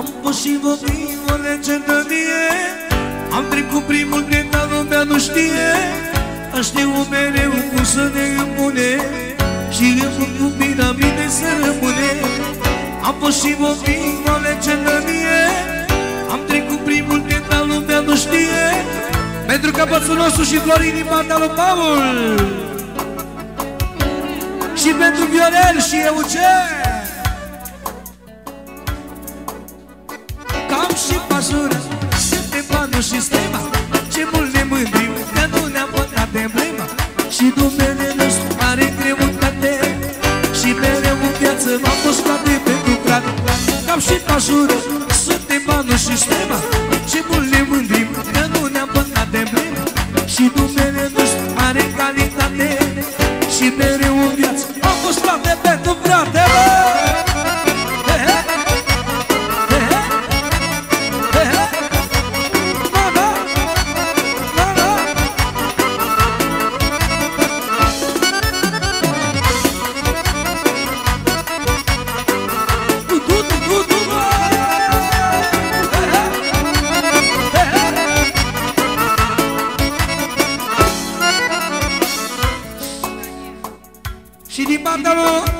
Am fost și vorbim o legendărie Am trecut prin multe, dar lumea nu știe. Aș știu mereu cum să ne împune Și în cu piramide să rămâne. Am fost și vorbim o legendărie Am trecut prin multe, dar lumea nu știe. Pentru căpățul nostru și Florin din partea lui Paul. Și pentru Viorel și Eugen Cam și păsură Suntem banul și stema Ce mult ne mândrim Că nu ne-am pătrat emblema Și numele nostru are greutate Și mereu în viață M-am fost toate pentru frate Cam și păsură Suntem banul și stema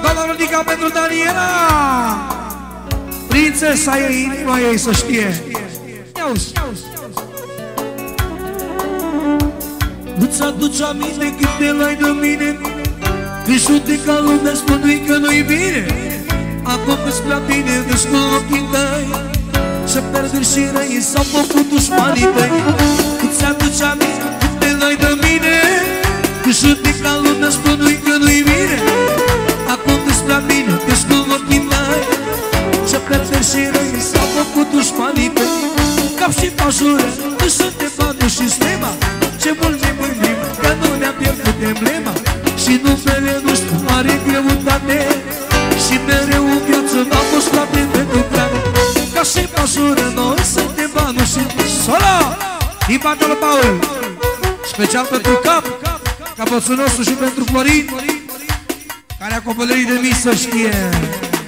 doamna Rodica pentru Daniela. Prințesa e inima ei să știe. Ia-uzi Nu-ți aduce aminte cât de lai de mine? Când judeca lumea spune că nu-i bine. Acum îți prea bine descul ochii tăi. Să pierd și răi s-au făcut dușmanii tăi Cap și pajură, nu suntem bani și stema Ce mult ne mândrim că nu ne-am pierdut emblema Și numele nostru are greutate Și mereu în viață n-am fost toate pentru grave Ca și pajură, noi suntem bani și Solo! Din partea lui Paul. Special pentru cap Capățul nostru și pentru Florin Care a copilărit de mii să știe.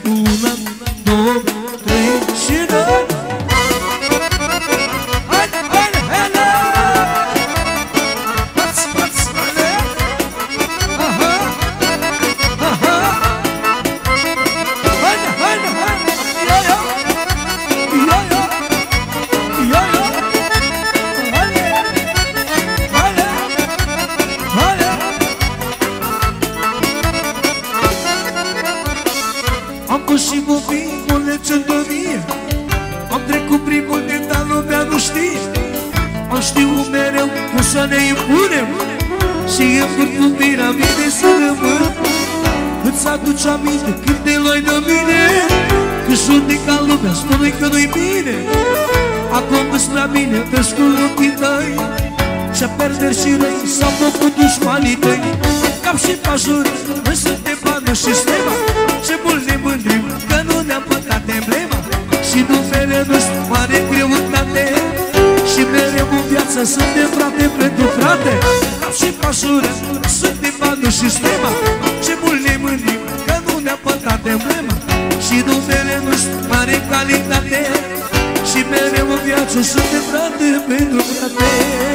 Una, două, trei Am pus și copii cu legendărie Am trecut prin multe, dar lumea nu știe. Am știut mereu cum să ne impunem. Și în vârful piramide să rămân. Îți aduce aminte când te luai de mine Când judeca lumea spune că nu-i bine. Acum îți prea bine, vezi cu ochii tăi. Ce pierderi și răi s-au făcut dușmanii tăi. Cap și pajuri, noi suntem banul și stema viață Suntem frate pentru frate. Cap și pașură Suntem banul și stema. Ce mult ne mândim Că nu ne-a pătat emblema Și numele nostru mare calitate. Și mereu în viață Suntem frate pentru frate.